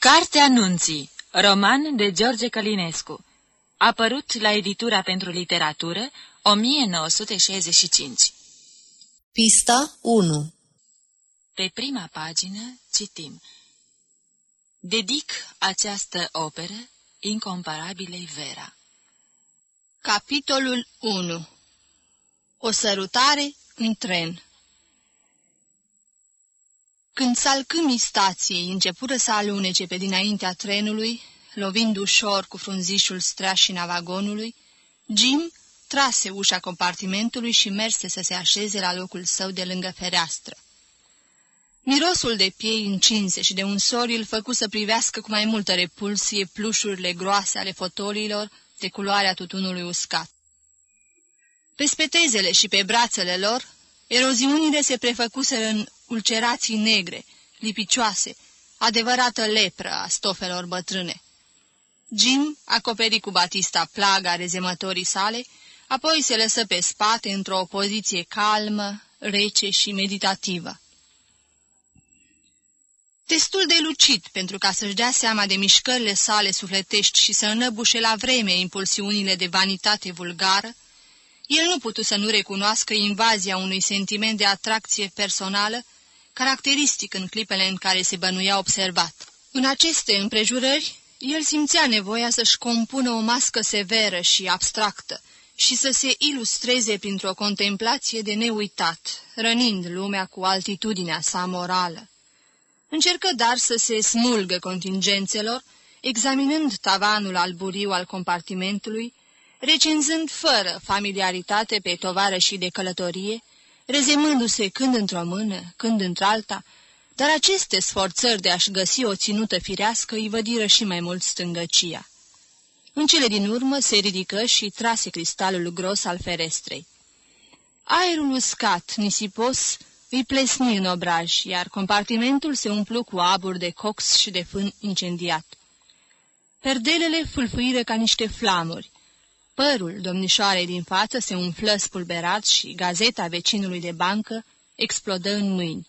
Cartea Anunții, roman de George Călinescu, apărut la editura pentru literatură 1965. Pista 1 Pe prima pagină citim. Dedic această operă incomparabilei Vera. Capitolul 1 O sărutare în tren Când salcâmii stației începură să alunece pe dinaintea trenului, lovind ușor cu frunzișul streașina vagonului, Jim trase ușa compartimentului și merse să se așeze la locul său de lângă fereastră. Mirosul de piei încinse și de un sori îl făcu să privească cu mai multă repulsie plușurile groase ale fotoliilor de culoarea tutunului uscat. Pe spetezele și pe brațele lor, eroziunile se prefăcuseră în ulcerații negre, lipicioase, adevărată lepră a stofelor bătrâne. Jim acoperi cu batista plaga rezemătorii sale, apoi se lăsă pe spate într-o poziție calmă, rece și meditativă. Destul de lucid pentru ca să-și dea seama de mișcările sale sufletești și să înăbușe la vreme impulsiunile de vanitate vulgară, el nu putu să nu recunoască invazia unui sentiment de atracție personală, caracteristic în clipele în care se bănuia observat. În aceste împrejurări, el simțea nevoia să-și compună o mască severă și abstractă și să se ilustreze printr-o contemplație de neuitat, rănind lumea cu altitudinea sa morală. Încercă dar să se smulgă contingențelor, examinând tavanul alburiu al compartimentului, recenzând fără familiaritate pe tovară și de călătorie, rezemându-se când într-o mână, când într-alta, dar aceste sforțări de a-și găsi o ținută firească îi vădiră și mai mult stângăcia. În cele din urmă se ridică și trase cristalul gros al ferestrei. Aerul uscat, nisipos, îi plesni în obraj, iar compartimentul se umplu cu aburi de cox și de fân incendiat. Perdelele fâlfâiră ca niște flamuri. Părul domnișoarei din față se umflă spulberat și gazeta vecinului de bancă explodă în mâini.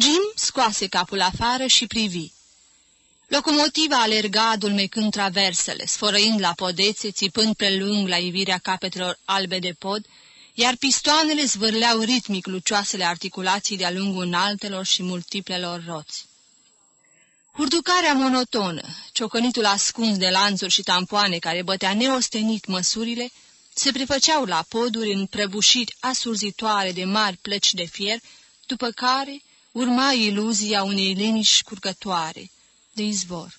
Jim scoase capul afară și privi. Locomotiva alerga adulmecând traversele, sfărăind la podețe, țipând prelung la ivirea capetelor albe de pod, iar pistoanele zvârleau ritmic lucioasele articulații de-a lungul înaltelor și multiplelor roți. Hurducarea monotonă, ciocănitul ascuns de lanțuri și tampoane care bătea neostenit măsurile, se prefăceau la poduri în prăbușiri asurzitoare de mari plăci de fier, după care urma iluzia unei liniști curgătoare, de izvor.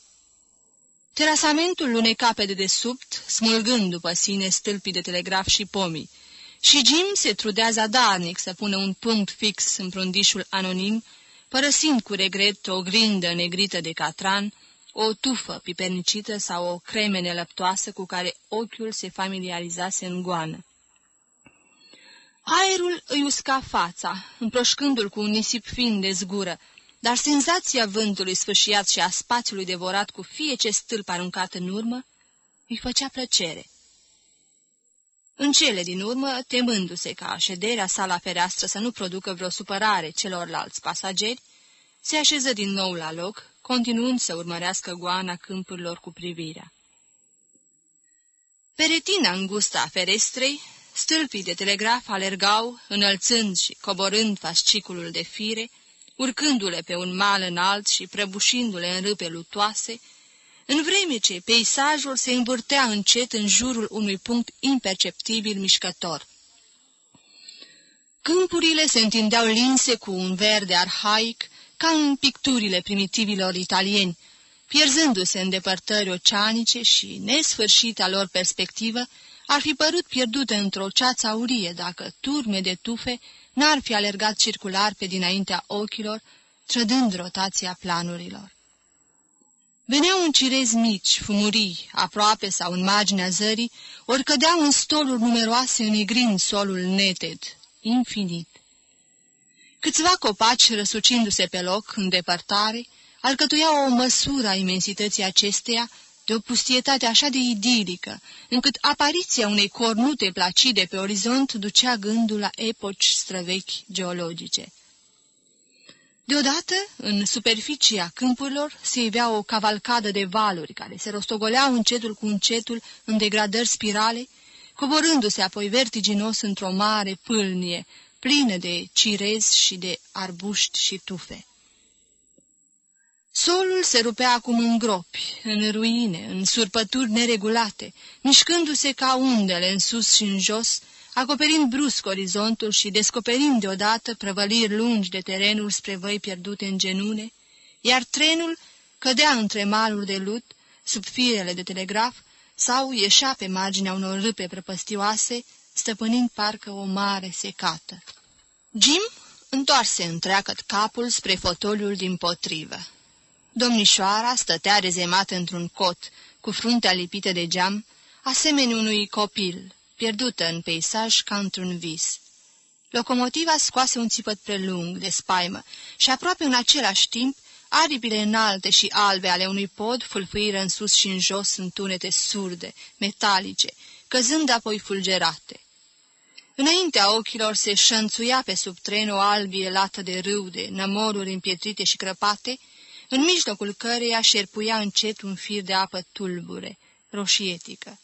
Terasamentul luneca pe dedesubt, smulgând după sine stâlpii de telegraf și pomii, și Jim se trudea zadarnic să pună un punct fix în prundișul anonim, părăsind cu regret o grindă negrită de catran, o tufă pipernicită sau o cremene lăptoasă cu care ochiul se familiarizase în goană. Aerul îi usca fața, împroșcându-l cu un nisip fin de zgură, dar senzația vântului sfâșiat și a spațiului devorat cu fie ce stâlp aruncat în urmă îi făcea plăcere. În cele din urmă, temându-se ca șederea sa la fereastră să nu producă vreo supărare celorlalți pasageri, se așeză din nou la loc, continuând să urmărească goana câmpurilor cu privirea. Pe retina îngustă a ferestrei, stâlpii de telegraf alergau, înălțând și coborând fasciculul de fire, urcându-le pe un mal înalt și prăbușindu-le în râpe lutoase, în vreme ce peisajul se învârtea încet în jurul unui punct imperceptibil mișcător. Câmpurile se întindeau linse cu un verde arhaic, ca în picturile primitivilor italieni, pierzându-se în depărtări oceanice și nesfârșita lor perspectivă, ar fi părut pierdută într-o ceață aurie dacă turme de tufe n-ar fi alergat circular pe dinaintea ochilor, trădând rotația planurilor. Veneau în cirezi mici, fumurii, aproape sau în marginea zării, ori cădeau în stoluri numeroase înigrind solul neted, infinit. Câțiva copaci, răsucindu-se pe loc, în depărtare, alcătuiau o măsură a imensității acesteia, de o pustietate așa de idilică, încât apariția unei cornute placide pe orizont ducea gândul la epoci străvechi geologice. Deodată, în superficia câmpurilor, se ivea o cavalcadă de valuri care se rostogoleau încetul cu încetul în degradări spirale, coborându-se apoi vertiginos într-o mare pâlnie, plină de cirezi și de arbuști și tufe. Solul se rupea acum în gropi, în ruine, în surpături neregulate, mișcându-se ca undele în sus și în jos, acoperind brusc orizontul și descoperind deodată prăvăliri lungi de terenul spre văi pierdute în genune, iar trenul cădea între maluri de lut, sub firele de telegraf, sau ieșea pe marginea unor râpe prăpăstioase, stăpânind parcă o mare secată. Jim întoarse întreagăt capul spre fotoliul din potrivă. Domnișoara stătea rezemată într-un cot, cu fruntea lipită de geam, asemenea unui copil, pierdută în peisaj ca într-un vis. Locomotiva scoase un țipăt prelung de spaimă și aproape în același timp aripile înalte și albe ale unui pod fulfuiră în sus și în jos în tunete surde, metalice, căzând apoi fulgerate. Înaintea ochilor se șănțuia pe sub tren o albie lată de râu, de nămoruri împietrite și crăpate, în mijlocul căreia șerpuia încet un fir de apă tulbure, roșietică.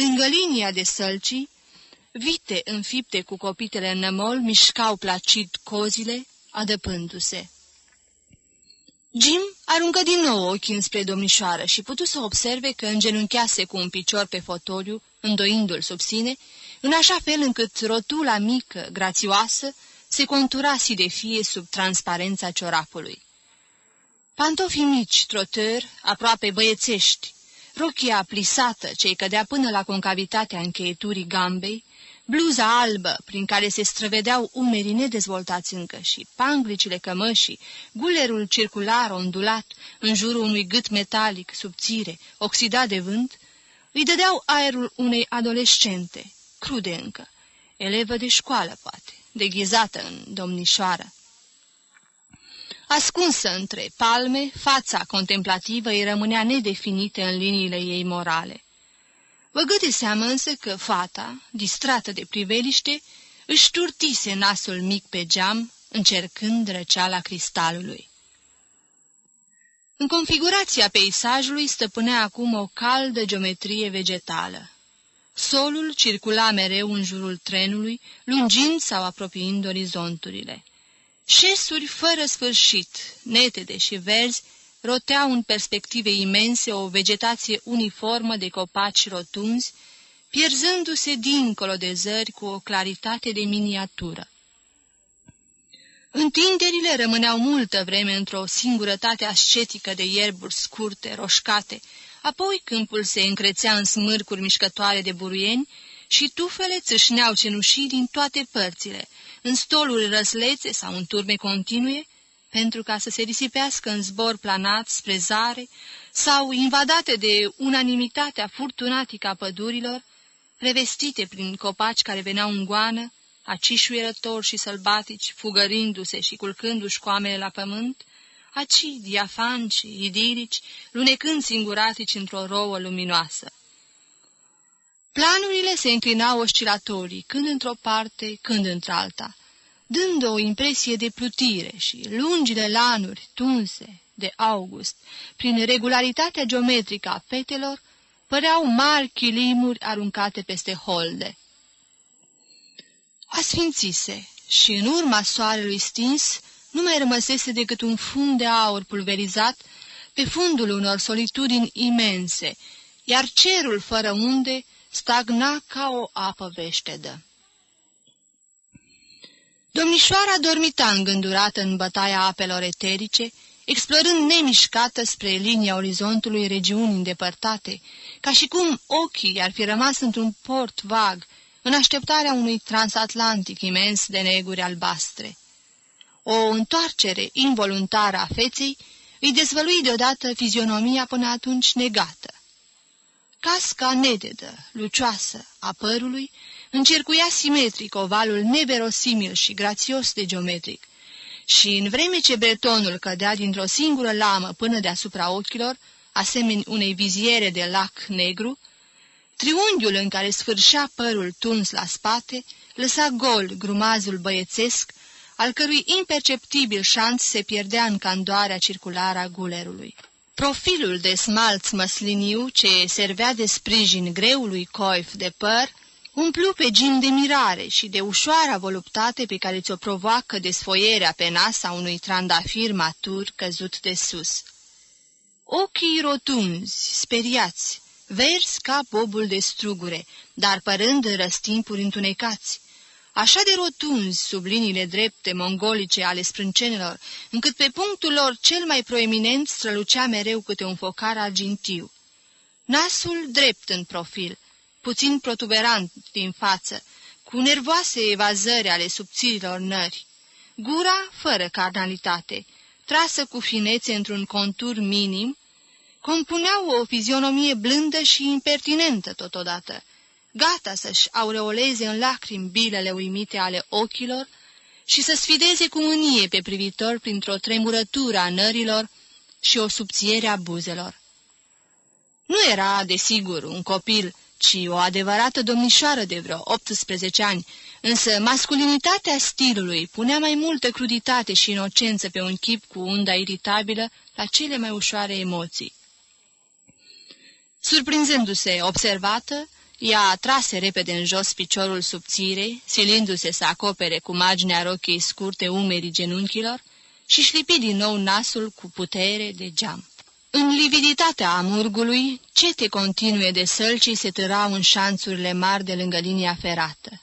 Lângă linia de sălcii, vite înfipte cu copitele în nămol mișcau placid cozile, adăpându-se. Jim aruncă din nou ochii înspre domnișoară și putu să observe că îngenunchease cu un picior pe fotoliu, îndoindu-l sub sine, în așa fel încât rotula mică, grațioasă, se contura si de fie sub transparența ciorapului. Pantofii mici, trotări, aproape băiețești, rochia plisată ce-i cădea până la concavitatea încheieturii gambei, bluza albă prin care se străvedeau umerii nedezvoltați încă și panglicile cămășii, gulerul circular ondulat în jurul unui gât metalic subțire, oxidat de vânt, îi dădeau aerul unei adolescente, crude încă, elevă de școală, poate, deghizată în domnișoară. Ascunsă între palme, fața contemplativă îi rămânea nedefinită în liniile ei morale. Băgă de seamă însă că fata, distrată de priveliște, își turtise nasul mic pe geam, încercând răceala cristalului. În configurația peisajului stăpânea acum o caldă geometrie vegetală. Solul circula mereu în jurul trenului, lungind sau apropiind orizonturile. Șesuri fără sfârșit, netede și verzi, roteau în perspective imense o vegetație uniformă de copaci rotunzi, pierzându-se dincolo de zări cu o claritate de miniatură. Întinderile rămâneau multă vreme într-o singurătate ascetică de ierburi scurte, roșcate, apoi câmpul se încrețea în smârcuri mișcătoare de buruieni și tufele țâșneau cenușii din toate părțile, în stoluri răslețe sau în turme continue, pentru ca să se risipească în zbor planat spre zare sau invadate de unanimitatea furtunatică a pădurilor, revestite prin copaci care veneau în goană, acișuierători și sălbatici, fugărindu-se și culcându-și coamele la pământ, aci diafanci, idilici, lunecând singuratici într-o rouă luminoasă. Planurile se înclinau oscilatorii, când într-o parte, când într-alta, dând o impresie de plutire și lungile lanuri tunse de august, prin regularitatea geometrică a petelor, păreau mari chilimuri aruncate peste holde. Asfințise și în urma soarelui stins nu mai rămăsese decât un fund de aur pulverizat pe fundul unor solitudini imense, iar cerul fără unde stagna ca o apă veștedă. Domnișoara dormita îngândurată în bătaia apelor eterice, explorând nemișcată spre linia orizontului regiuni îndepărtate, ca și cum ochii ar fi rămas într-un port vag, în așteptarea unui transatlantic imens de neguri albastre. O întoarcere involuntară a feței îi dezvălui deodată fizionomia până atunci negată. Casca nededă, lucioasă, a părului, încercuia simetric ovalul neverosimil și grațios de geometric, și în vreme ce bretonul cădea dintr-o singură lamă până deasupra ochilor, asemeni unei viziere de lac negru, triunghiul în care sfârșea părul tuns la spate lăsa gol grumazul băiețesc, al cărui imperceptibil șanț se pierdea în candoarea circulară a gulerului. Profilul de smalț măsliniu ce servea de sprijin greului coif de păr umplu pe Jim de mirare și de ușoara voluptate pe care ți-o provoacă desfoierea pe nas a unui trandafir matur căzut de sus. Ochii rotunzi, speriați, vers ca bobul de strugure, dar părând în răstimpuri întunecați, așa de rotunzi sub liniile drepte mongolice ale sprâncenelor, încât pe punctul lor cel mai proeminent strălucea mereu câte un focar argintiu. Nasul drept în profil, puțin protuberant din față, cu nervoase evazări ale subților nări. Gura fără carnalitate, trasă cu finețe într-un contur minim, compuneau o fizionomie blândă și impertinentă totodată, gata să-și aureoleze în lacrimi bilele uimite ale ochilor și să sfideze cu mânie pe privitor printr-o tremurătură a nărilor și o subțiere a buzelor. Nu era, desigur, un copil, ci o adevărată domnișoară de vreo 18 ani, însă masculinitatea stilului punea mai multă cruditate și inocență pe un chip cu unda iritabilă la cele mai ușoare emoții. Surprinzându-se observată, ea trase repede în jos piciorul subțirei, silindu-se să acopere cu marginea rochii scurte umerii genunchilor și șlipi din nou nasul cu putere de geam. În lividitatea amurgului, cete continue de sălci se târau în șanțurile mari de lângă linia ferată.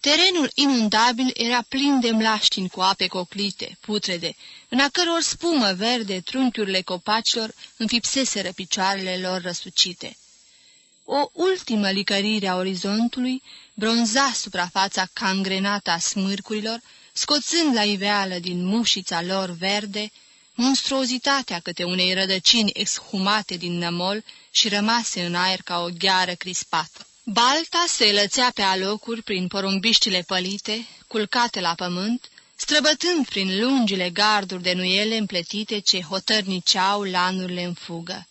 Terenul inundabil era plin de mlaștini cu ape coclite, putrede, în a căror spumă verde trunchiurile copacilor înfipseseră picioarele lor răsucite. O ultimă licărire a orizontului bronza suprafața cangrenată a smârcurilor, scoțând la iveală din mușița lor verde monstruozitatea câte unei rădăcini exhumate din nămol și rămase în aer ca o gheară crispată. Balta se lățea pe alocuri prin porumbiștile pălite, culcate la pământ, străbătând prin lungile garduri de nuiele împletite ce hotărniceau lanurile în fugă.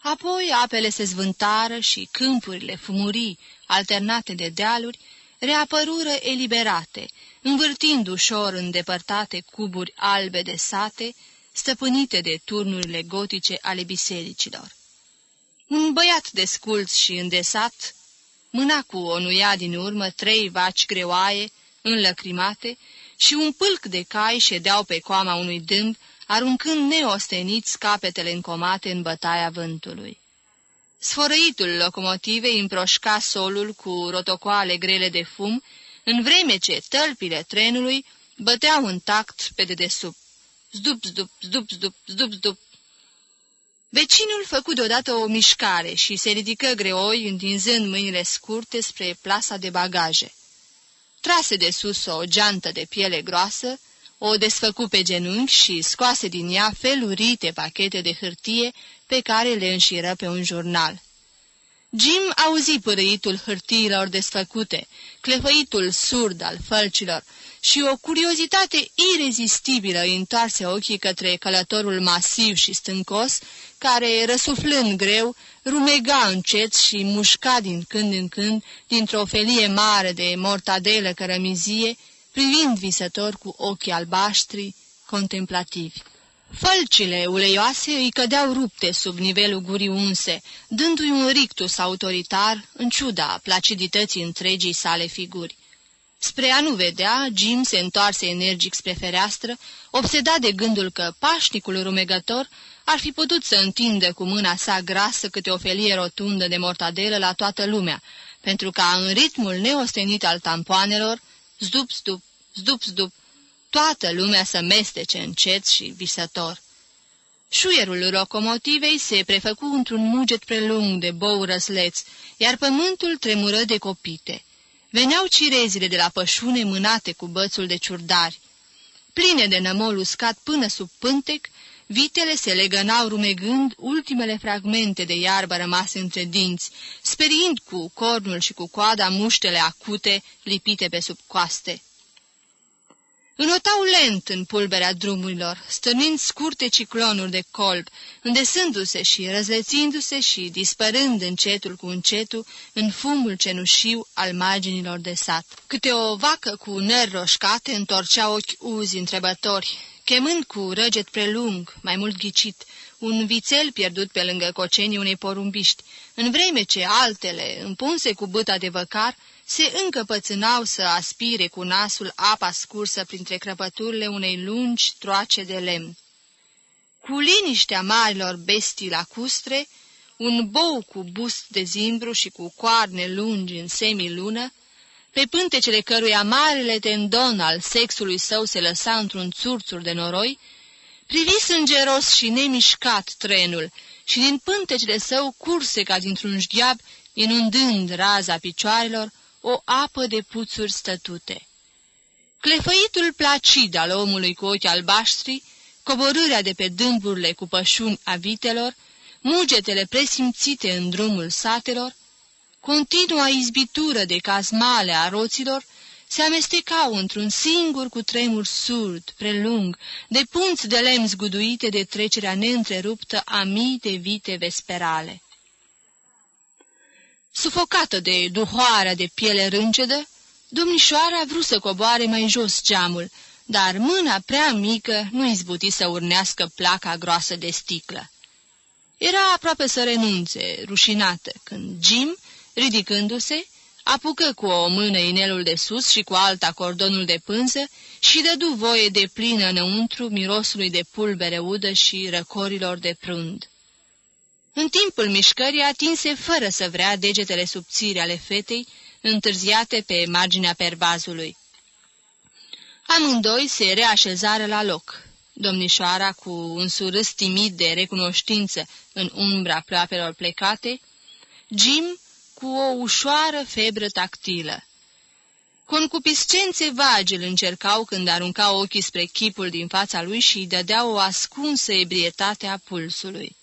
Apoi apele se zvântară și câmpurile fumurii, alternate de dealuri, reapărură eliberate, învârtind ușor îndepărtate cuburi albe de sate, stăpânite de turnurile gotice ale bisericilor. Un băiat desculț și îndesat mâna cu o nuia din urmă trei vaci greoaie, înlăcrimate, și un pâlc de cai ședeau pe coama unui dâmb, aruncând neosteniți capetele încomate în bătaia vântului. Sfărăitul locomotivei împroșca solul cu rotocoale grele de fum, în vreme ce tălpile trenului băteau în tact pe dedesubt. Zdup, zdup, zdup, zdup, zdup, zdup. Vecinul făcu deodată o mișcare și se ridică greoi, întinzând mâinile scurte spre plasa de bagaje. Trase de sus o geantă de piele groasă, o desfăcu pe genunchi și scoase din ea felurite pachete de hârtie pe care le înșiră pe un jurnal. Jim auzi părâitul hârtiilor desfăcute, clefăitul surd al fălcilor și o curiozitate irezistibilă îi întoarse ochii către călătorul masiv și stâncos, care, răsuflând greu, rumega încet și mușca din când în când, dintr-o felie mare de mortadelă cărămizie, privind visător cu ochii albaștri, contemplativi. Fălcile uleioase îi cădeau rupte sub nivelul gurii unse, dându-i un rictus autoritar, în ciuda placidității întregii sale figuri. Spre a nu vedea, Jim se întoarse energic spre fereastră, obsedat de gândul că pașnicul rumegător ar fi putut să întindă cu mâna sa grasă câte o felie rotundă de mortadelă la toată lumea, pentru ca în ritmul neostenit al tampoanelor, zdup, zdup, zdup, zdup, toată lumea să mestece încet și visător. Șuierul locomotivei se prefăcu într-un muget prelung de bou răsleț, iar pământul tremură de copite. Veneau cirezile de la pășune mânate cu bățul de ciurdari. Pline de nămol uscat până sub pântec, vitele se legănau rumegând ultimele fragmente de iarbă rămase între dinți, speriind cu cornul și cu coada muștele acute lipite pe sub coaste. Înotau lent în pulberea drumurilor, stârnind scurte ciclonuri de colb, îndesându-se și răzlețindu-se și dispărând încetul cu încetul în fumul cenușiu al marginilor de sat. Câte o vacă cu nări roșcate întorcea ochi uzi întrebători, chemând cu răget prelung, mai mult ghicit, un vițel pierdut pe lângă cocenii unei porumbiști, în vreme ce altele, împunse cu băta de văcar, se încăpățânau să aspire cu nasul apa scursă printre crăpăturile unei lungi troace de lemn. Cu liniștea marilor bestii lacustre, un bou cu bust de zimbru și cu coarne lungi în semilună, pe pântecele căruia marele tendon al sexului său se lăsa într-un țurțur de noroi, privi sângeros și nemișcat trenul și din pântecele său curse ca dintr-un șgheab, inundând raza picioarelor, o apă de puțuri stătute. Clefăitul placid al omului cu ochi albaștri, coborârea de pe dâmburile cu pășuni a vitelor, mugetele presimțite în drumul satelor, continua izbitură de cazmale a roților, se amestecau într-un singur cu tremur surd, prelung, de punți de lemn zguduite de trecerea neîntreruptă a mii de vite vesperale. Sufocată de duhoarea de piele râncedă, domnișoara vrut să coboare mai jos geamul, dar mâna prea mică nu izbuti să urnească placa groasă de sticlă. Era aproape să renunțe, rușinată, când Jim, ridicându-se, apucă cu o mână inelul de sus și cu alta cordonul de pânză și dădu voie de plină înăuntru mirosului de pulbere udă și răcorilor de prund. În timpul mișcării atinse fără să vrea degetele subțiri ale fetei, întârziate pe marginea perbazului. Amândoi se reașezară la loc. Domnișoara, cu un surâs timid de recunoștință în umbra ploapelor plecate, Jim cu o ușoară febră tactilă. Concupiscențe vagi îl încercau când arunca ochii spre chipul din fața lui și îi dădea o ascunsă ebrietate a pulsului.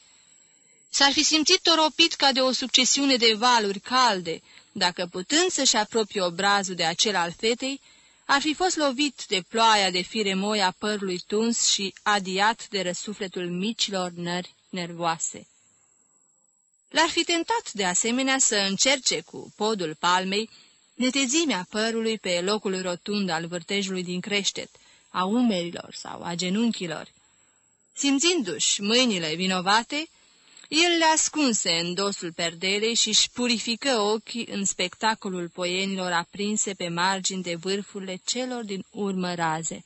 S-ar fi simțit toropit ca de o succesiune de valuri calde, dacă putând să-și apropie obrazul de acel al fetei, ar fi fost lovit de ploaia de fire moi a părului tuns și adiat de răsufletul micilor nări nervoase. L-ar fi tentat de asemenea să încerce cu podul palmei netezimea părului pe locul rotund al vârtejului din creștet, a umerilor sau a genunchilor. Simțindu-și mâinile vinovate, el le ascunse în dosul perdelei și își purifică ochii în spectacolul poienilor aprinse pe margini de vârfurile celor din urmă raze.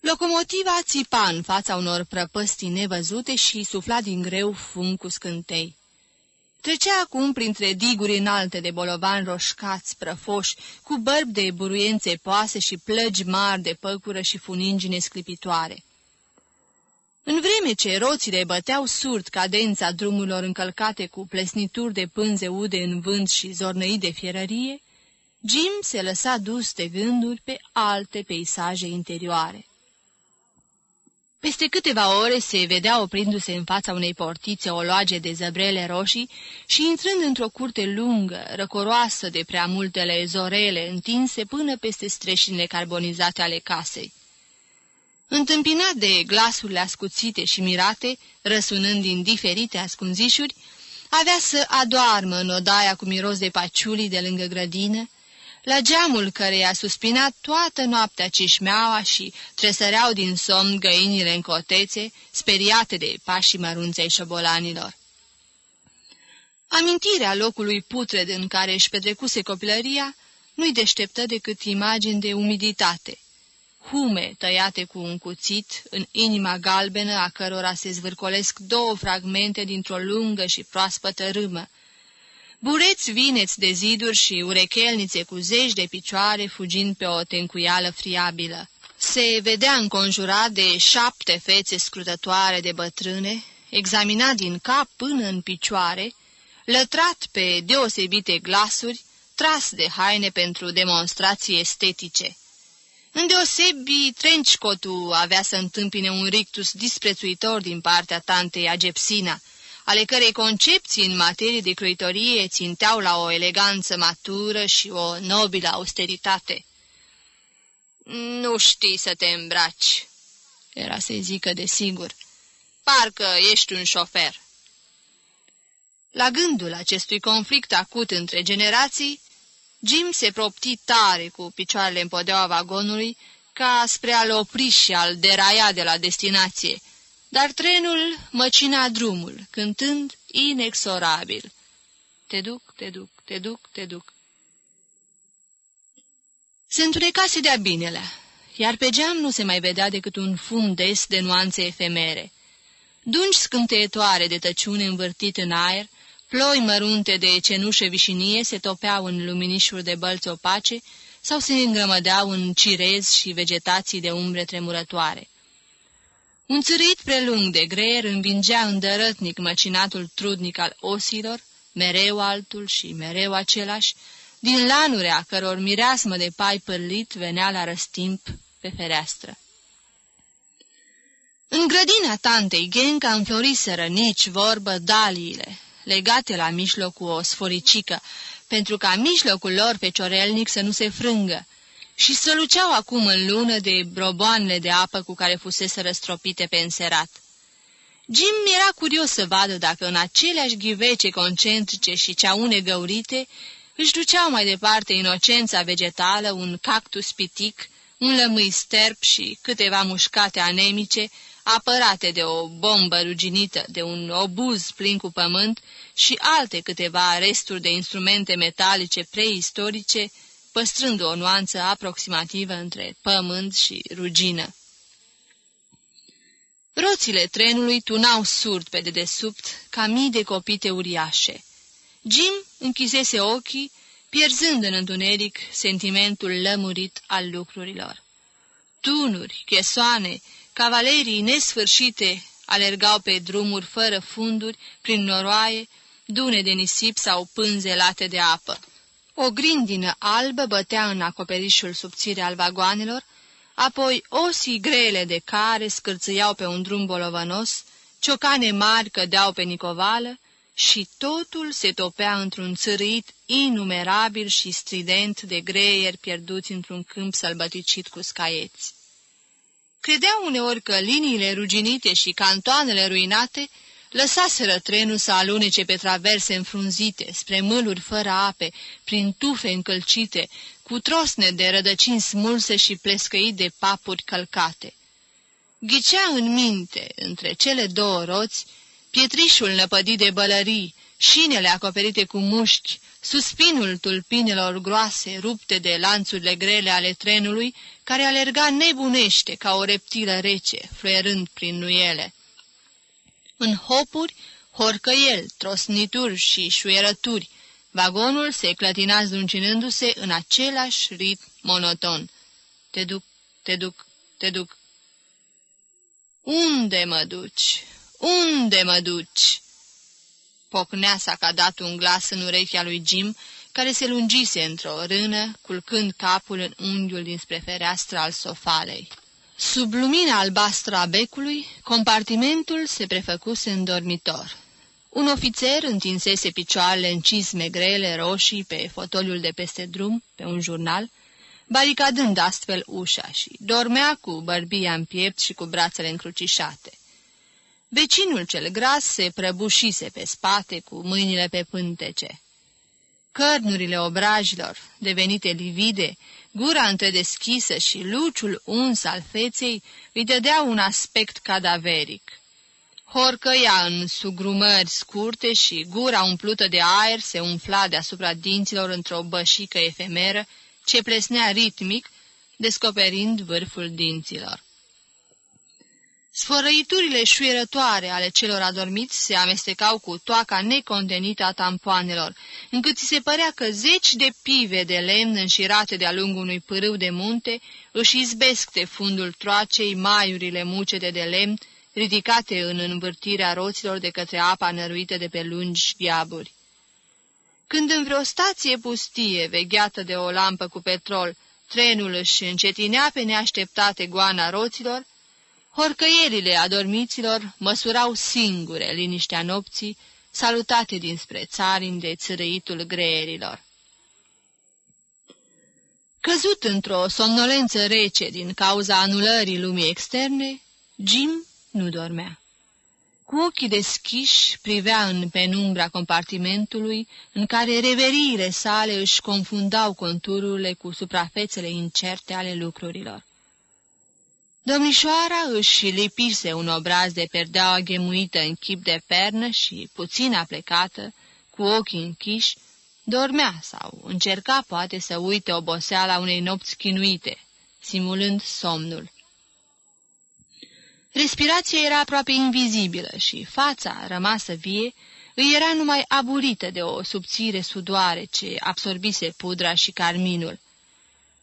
Locomotiva țipa în fața unor prăpăstii nevăzute și sufla din greu fum cu scântei. Trecea acum printre diguri înalte de bolovan roșcați, prăfoși, cu bărbi de buruiențe poase și plăgi mari de păcură și funingine sclipitoare. În vreme ce roțile băteau surd cadența drumurilor încălcate cu plesnituri de pânze ude în vânt și zornăi de fierărie, Jim se lăsa dus de gânduri pe alte peisaje interioare. Peste câteva ore se vedea oprindu-se în fața unei portițe o loage de zăbrele roșii și intrând într-o curte lungă, răcoroasă de prea multele zorele întinse până peste streșinile carbonizate ale casei. Întâmpinat de glasurile ascuțite și mirate, răsunând din diferite ascunzișuri, avea să adoarmă în odaia cu miros de paciulii de lângă grădină, la geamul a suspinat toată noaptea cișmeaua și tresăreau din somn găinile în cotețe, speriate de pașii mărunței șobolanilor. Amintirea locului putred în care își petrecuse copilăria nu-i deșteptă decât imagini de umiditate, hume tăiate cu un cuțit în inima galbenă a cărora se zvârcolesc două fragmente dintr-o lungă și proaspătă râmă, bureți vineți de ziduri și urechelnițe cu zeci de picioare fugind pe o tencuială friabilă. Se vedea înconjurat de șapte fețe scrutătoare de bătrâne, examinat din cap până în picioare, lătrat pe deosebite glasuri, tras de haine pentru demonstrații estetice. Îndeosebi, trenchcotul avea să întâmpine un rictus disprețuitor din partea tantei Agepsina, ale cărei concepții în materie de croitorie ținteau la o eleganță matură și o nobilă austeritate. Nu știi să te îmbraci, era să-i zică de sigur. Parcă ești un șofer. La gândul acestui conflict acut între generații, Jim se propti tare cu picioarele în podeaua vagonului ca spre a-l opri și a-l deraia de la destinație, dar trenul măcina drumul, cântând inexorabil. Te duc, te duc, te duc, te duc. Se întunecase de-a binelea, iar pe geam nu se mai vedea decât un fum des de nuanțe efemere. Dungi scânteietoare de tăciune învârtit în aer, ploi mărunte de cenușă vișinie se topeau în luminișuri de bălți opace sau se îngrămădeau în cirezi și vegetații de umbre tremurătoare. Un țârit prelung de greier învingea îndărătnic măcinatul trudnic al osilor, mereu altul și mereu același, din lanurea căror mireasmă de pai pârlit venea la răstimp pe fereastră. În grădina tantei Genca înfloriseră nici vorbă daliile, legate la mijloc cu o sforicică, pentru ca mijlocul lor pe ciorelnic să nu se frângă, și străluceau acum în lună de broboanele de apă cu care fusese răstropite pe înserat. Jim era curios să vadă dacă în aceleași ghivece concentrice și ceaune găurite își duceau mai departe inocența vegetală, un cactus pitic, un lămâi sterp și câteva mușcate anemice, apărate de o bombă ruginită, de un obuz plin cu pământ și alte câteva resturi de instrumente metalice preistorice, păstrând o nuanță aproximativă între pământ și rugină. Roțile trenului tunau surd pe dedesubt ca mii de copite uriașe. Jim închisese ochii, pierzând în întuneric sentimentul lămurit al lucrurilor. Tunuri, chesoane, cavalerii nesfârșite alergau pe drumuri fără funduri, prin noroaie, dune de nisip sau pânze late de apă. O grindină albă bătea în acoperișul subțire al vagoanelor, apoi osii grele de care scârțâiau pe un drum bolovănos, ciocane mari cădeau pe nicovală și totul se topea într-un țărâit inumerabil și strident de greieri pierduți într-un câmp sălbăticit cu scaieți. Credea uneori că liniile ruginite și cantoanele ruinate lăsaseră trenul să alunece pe traverse înfrunzite, spre mâluri fără ape, prin tufe încălcite, cu trosne de rădăcini smulse și plescăit de papuri călcate. Ghicea în minte, între cele două roți, pietrișul năpădit de bălării, șinele acoperite cu mușchi, suspinul tulpinelor groase rupte de lanțurile grele ale trenului, care alerga nebunește ca o reptilă rece, fluierând prin nuiele. În hopuri, horcăiel, trosnituri și șuierături, vagonul se clătina zdruncinându-se în același ritm monoton. Te duc, te duc, te duc. Unde mă duci? Unde mă duci?" Pocnea s-a ca dat un glas în urechea lui Jim, care se lungise într-o rână, culcând capul în unghiul dinspre fereastra al sofalei. Sub lumina albastră a becului, compartimentul se prefăcuse în dormitor. Un ofițer întinsese picioarele în cizme grele roșii pe fotoliul de peste drum, pe un jurnal, baricadând astfel ușa și dormea cu bărbia în piept și cu brațele încrucișate. Vecinul cel gras se prăbușise pe spate cu mâinile pe pântece. Cărnurile obrajilor, devenite livide, gura întredeschisă și luciul uns al feței îi dădeau un aspect cadaveric. Horcăia în sugrumări scurte și gura umplută de aer se umfla deasupra dinților într-o bășică efemeră ce plesnea ritmic, descoperind vârful dinților. Sfărăiturile șuierătoare ale celor adormiți se amestecau cu toaca necontenită a tampoanelor, încât ți se părea că zeci de pive de lemn înșirate de-a lungul unui pârâu de munte își izbesc de fundul troacei maiurile mucete de lemn, ridicate în învârtirea roților de către apa năruită de pe lungi gheaburi. Când în vreo stație pustie, vegheată de o lampă cu petrol, trenul își încetinea pe neașteptate goana roților, Horcăierile adormiților măsurau singure liniștea nopții, salutate dinspre țarini de țărăitul greierilor. Căzut într-o somnolență rece din cauza anulării lumii externe, Jim nu dormea. Cu ochii deschiși privea în penumbra compartimentului, în care reveriile sale își confundau contururile cu suprafețele incerte ale lucrurilor. Domnișoara își lipise un obraz de perdeaua ghemuită în chip de pernă și, puțin aplecată, cu ochii închiși, dormea sau încerca poate să uite oboseala unei nopți chinuite, simulând somnul. Respirația era aproape invizibilă și fața, rămasă vie, îi era numai aburită de o subțire sudoare ce absorbise pudra și carminul.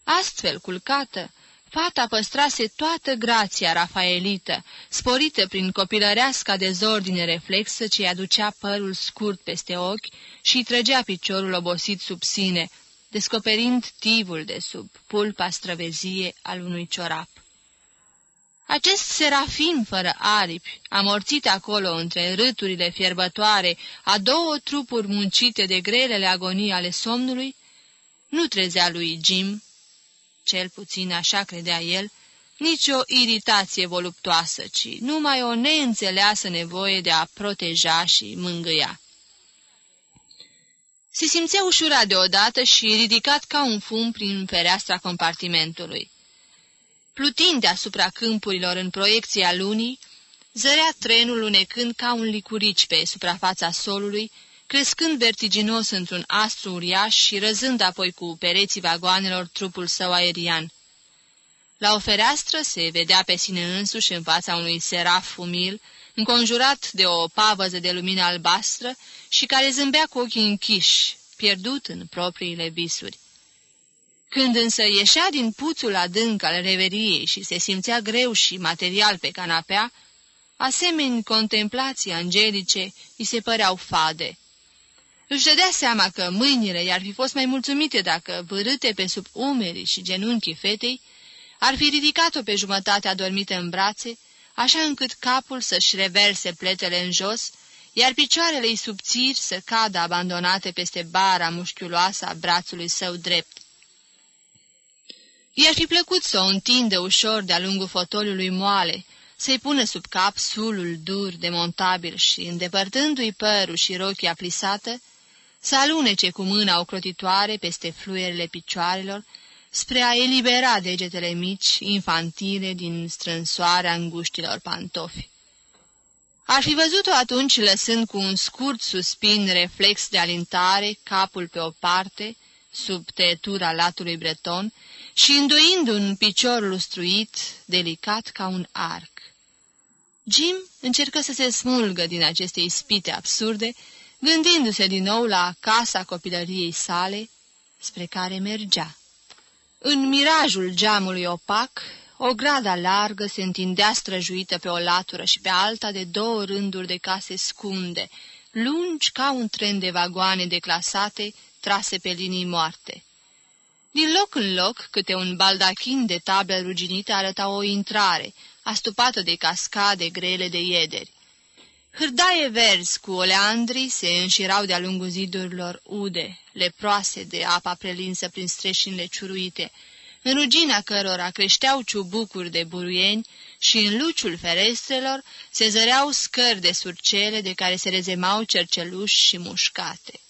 Astfel culcată, fata păstrase toată grația rafaelită, sporită prin copilăreasca dezordine reflexă ce aducea părul scurt peste ochi și trăgea piciorul obosit sub sine, descoperind tivul de sub pulpa străvezie al unui ciorap. Acest serafin fără aripi, amorțit acolo între râturile fierbătoare a două trupuri muncite de grelele agonii ale somnului, nu trezea lui Jim, cel puțin așa credea el, nici o iritație voluptoasă, ci numai o neînțeleasă nevoie de a proteja și mângâia. Se simțea ușurat deodată și ridicat ca un fum prin fereastra compartimentului. Plutind deasupra câmpurilor în proiecția lunii, zărea trenul unecând ca un licurici pe suprafața solului, crescând vertiginos într-un astru uriaș și răzând apoi cu pereții vagoanelor trupul său aerian. La o fereastră se vedea pe sine însuși în fața unui seraf umil, înconjurat de o pavăză de lumină albastră și care zâmbea cu ochii închiși, pierdut în propriile visuri. Când însă ieșea din puțul adânc al reveriei și se simțea greu și material pe canapea, asemeni contemplații angelice îi se păreau fade. Își dădea seama că mâinile i-ar fi fost mai mulțumite dacă, vârâte pe sub umerii și genunchii fetei, ar fi ridicat-o pe jumătate adormită în brațe, așa încât capul să-și reverse pletele în jos, iar picioarele ei subțiri să cadă abandonate peste bara mușchiuloasă a brațului său drept. I-ar fi plăcut să o întindă ușor de-a lungul fotoliului moale, să-i pună sub cap sulul dur, demontabil și, îndepărtându-i părul și rochia plisată, să alunece cu mâna ocrotitoare peste fluierele picioarelor, spre a elibera degetele mici, infantile, din strânsoarea înguștilor pantofi. Ar fi văzut-o atunci lăsând cu un scurt suspin reflex de alintare capul pe o parte, sub tăietura latului breton, și îndoind un picior lustruit, delicat ca un arc. Jim încercă să se smulgă din aceste ispite absurde, gândindu-se din nou la casa copilăriei sale, spre care mergea. În mirajul geamului opac, o grada largă se întindea străjuită pe o latură și pe alta de două rânduri de case scunde, lungi ca un tren de vagoane declasate trase pe linii moarte. Din loc în loc, câte un baldachin de table ruginite arăta o intrare, astupată de cascade grele de iederi. Hârdaie verzi cu oleandri se înșirau de-a lungul zidurilor ude, leproase de apa prelinsă prin streșinile ciuruite, în rugina cărora creșteau ciubucuri de buruieni și în luciul ferestrelor se zăreau scări de surcele de care se rezemau cerceluși și mușcate.